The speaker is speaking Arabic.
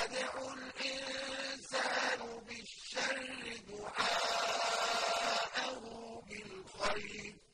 يَدْعُ الْإِنسَانُ بِالشَّرِّ دُعَاءَهُ بِالْخَيْرِ ۖ.